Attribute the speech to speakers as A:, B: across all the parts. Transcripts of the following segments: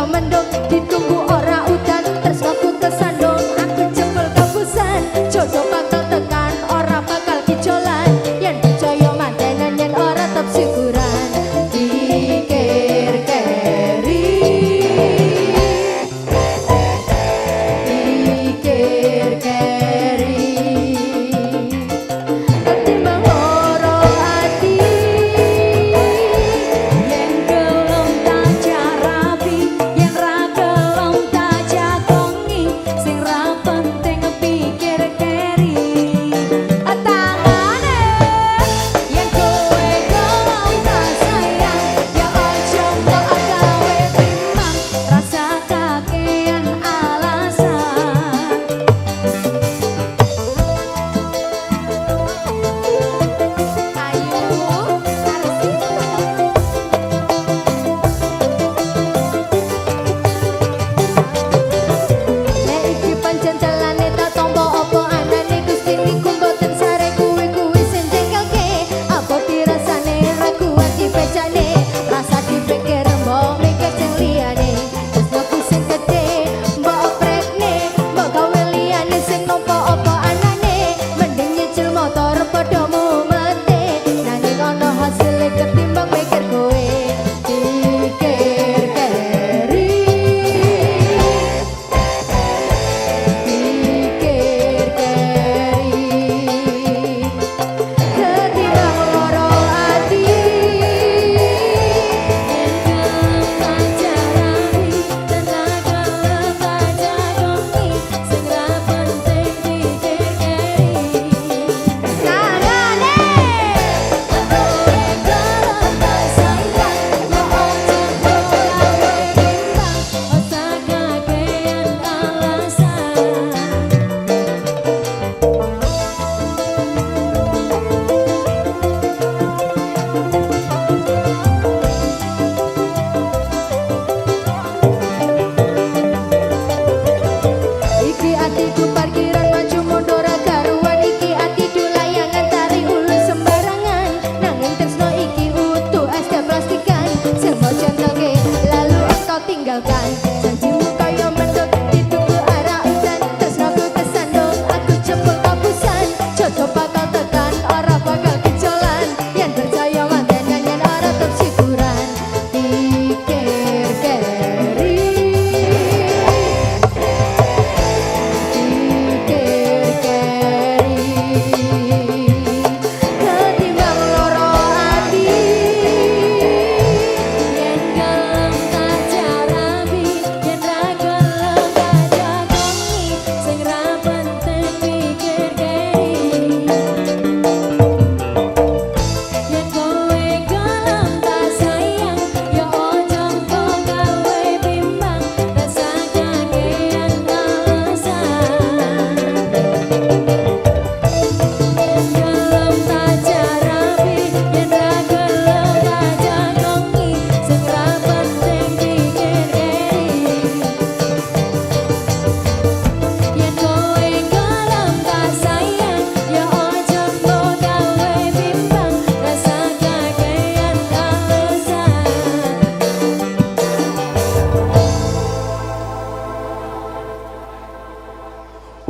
A: yo mendung ditunggu ora udan. Terus aku kesandung aku jebol kebusan jodoh bakal tekan ora bakal kijolan. Yen percaya yang yen ora tetep Di dikir keri. Dikir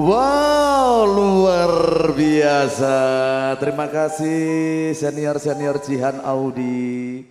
B: Wow, luar biasa. Terima kasih senior-senior Jihan Audi.